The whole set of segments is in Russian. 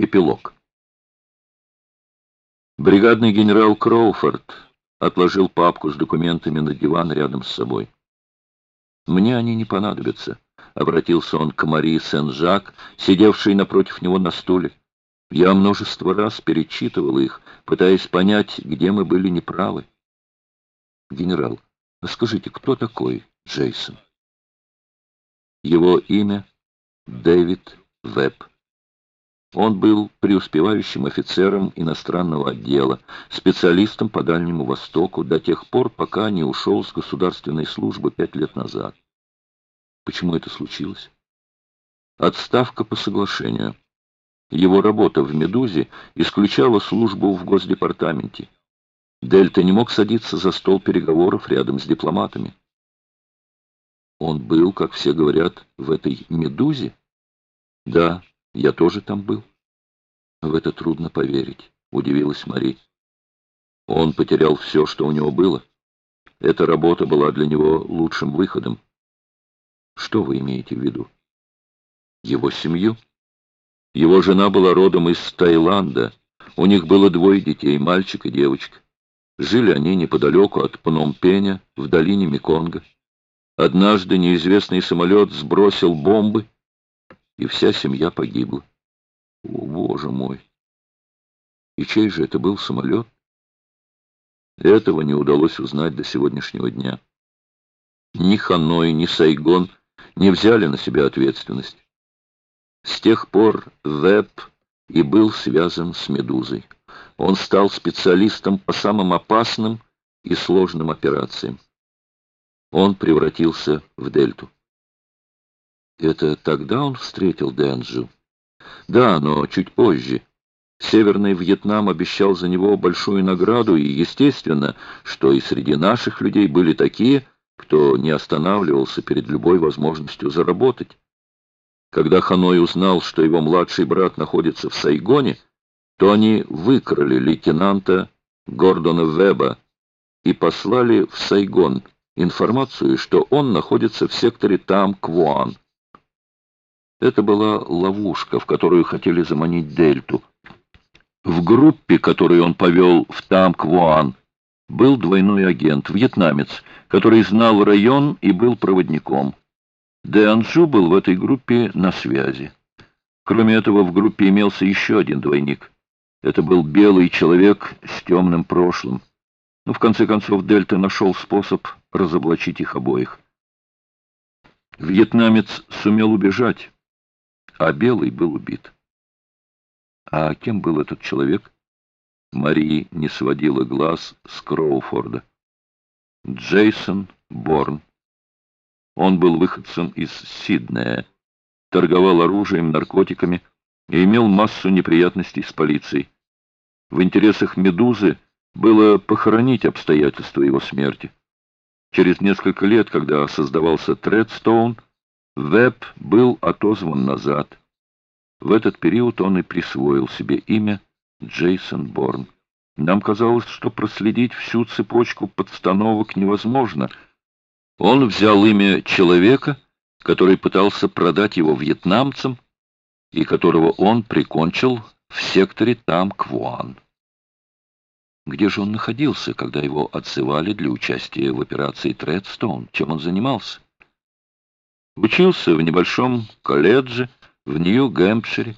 Эпилог. Бригадный генерал Кроуфорд отложил папку с документами на диван рядом с собой. «Мне они не понадобятся», — обратился он к Марии Сен-Жак, сидевшей напротив него на стуле. «Я множество раз перечитывал их, пытаясь понять, где мы были неправы». «Генерал, скажите, кто такой Джейсон?» Его имя Дэвид Вебб. Он был преуспевающим офицером иностранного отдела, специалистом по Дальнему Востоку до тех пор, пока не ушел с государственной службы пять лет назад. Почему это случилось? Отставка по соглашению. Его работа в «Медузе» исключала службу в Госдепартаменте. Дельта не мог садиться за стол переговоров рядом с дипломатами. Он был, как все говорят, в этой «Медузе»? Да, я тоже там был. В это трудно поверить, удивилась Мари. Он потерял все, что у него было. Эта работа была для него лучшим выходом. Что вы имеете в виду? Его семью? Его жена была родом из Таиланда. У них было двое детей, мальчик и девочка. Жили они неподалеку от Пномпеня, в долине Меконга. Однажды неизвестный самолет сбросил бомбы, и вся семья погибла. О, боже мой! И чей же это был самолет? Этого не удалось узнать до сегодняшнего дня. Ни Ханой, ни Сайгон не взяли на себя ответственность. С тех пор Веб и был связан с «Медузой». Он стал специалистом по самым опасным и сложным операциям. Он превратился в дельту. Это тогда он встретил Дэнджу? Да, но чуть позже. Северный Вьетнам обещал за него большую награду, и естественно, что и среди наших людей были такие, кто не останавливался перед любой возможностью заработать. Когда Ханой узнал, что его младший брат находится в Сайгоне, то они выкрали лейтенанта Гордона Веба и послали в Сайгон информацию, что он находится в секторе Там-Квуан. Это была ловушка, в которую хотели заманить Дельту. В группе, которую он повел в Там-Квуан, был двойной агент, вьетнамец, который знал район и был проводником. Де Анжу был в этой группе на связи. Кроме этого, в группе имелся еще один двойник. Это был белый человек с темным прошлым. Но в конце концов Дельта нашел способ разоблачить их обоих. Вьетнамец сумел убежать а Белый был убит. А кем был этот человек? Мари не сводила глаз с Кроуфорда. Джейсон Борн. Он был выходцем из Сиднея, торговал оружием, наркотиками и имел массу неприятностей с полицией. В интересах «Медузы» было похоронить обстоятельства его смерти. Через несколько лет, когда создавался Тредстоун, Веб был отозван назад. В этот период он и присвоил себе имя Джейсон Борн. Нам казалось, что проследить всю цепочку подстановок невозможно. Он взял имя человека, который пытался продать его вьетнамцам и которого он прикончил в секторе Там-Квуан. Где же он находился, когда его отзывали для участия в операции Тредстоун? Чем он занимался? Учился в небольшом колледже в Нью-Гэмпшире.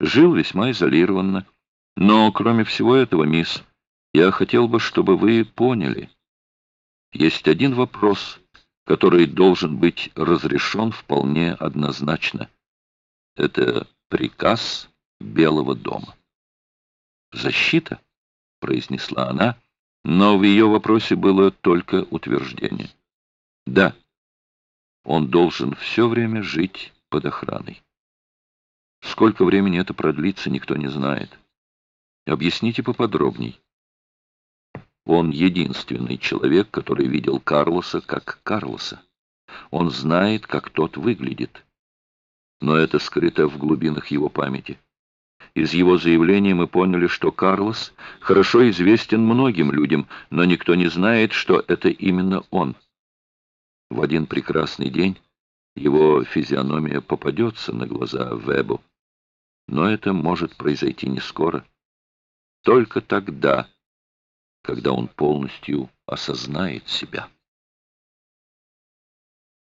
Жил весьма изолированно. Но, кроме всего этого, мисс, я хотел бы, чтобы вы поняли. Есть один вопрос, который должен быть разрешен вполне однозначно. Это приказ Белого дома. «Защита?» — произнесла она, но в ее вопросе было только утверждение. «Да» он должен все время жить под охраной. Сколько времени это продлится, никто не знает. Объясните поподробней. Он единственный человек, который видел Карлоса как Карлоса. Он знает, как тот выглядит. Но это скрыто в глубинах его памяти. Из его заявления мы поняли, что Карлос хорошо известен многим людям, но никто не знает, что это именно он. В один прекрасный день его физиономия попадется на глаза Вебу. Но это может произойти не скоро. Только тогда, когда он полностью осознает себя.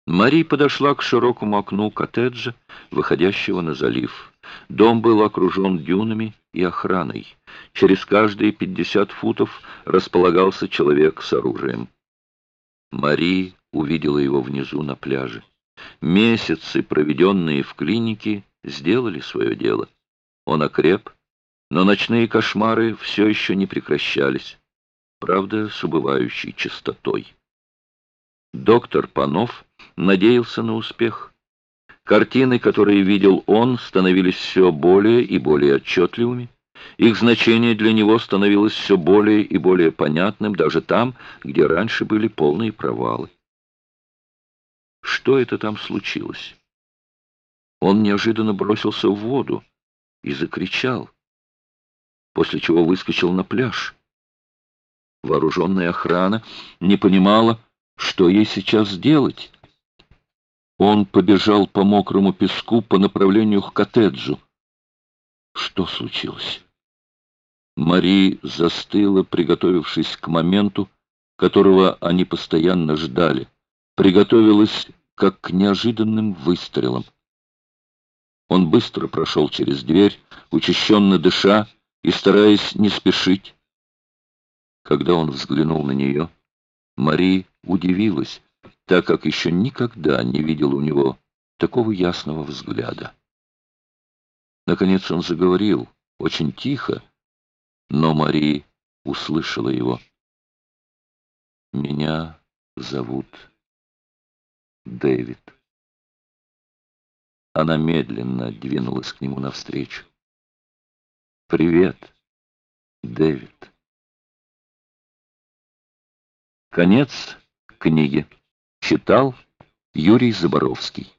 Мари подошла к широкому окну коттеджа, выходящего на залив. Дом был окружен дюнами и охраной. Через каждые пятьдесят футов располагался человек с оружием. Мари увидела его внизу на пляже. Месяцы, проведенные в клинике, сделали свое дело. Он окреп, но ночные кошмары все еще не прекращались, правда, с убывающей частотой. Доктор Панов надеялся на успех. Картины, которые видел он, становились все более и более отчетливыми. Их значение для него становилось все более и более понятным даже там, где раньше были полные провалы. Что это там случилось? Он неожиданно бросился в воду и закричал, после чего выскочил на пляж. Вооруженная охрана не понимала, что ей сейчас делать. Он побежал по мокрому песку по направлению к коттеджу. Что случилось? Мари застыла, приготовившись к моменту, которого они постоянно ждали. Приготовилась как к неожиданным выстрелам. Он быстро прошел через дверь, учащенно дыша и стараясь не спешить. Когда он взглянул на нее, Мари удивилась, так как еще никогда не видел у него такого ясного взгляда. Наконец он заговорил, очень тихо, но Мари услышала его. «Меня зовут Дэвид». Она медленно двинулась к нему навстречу. «Привет, Дэвид». Конец книги. Читал Юрий Заборовский.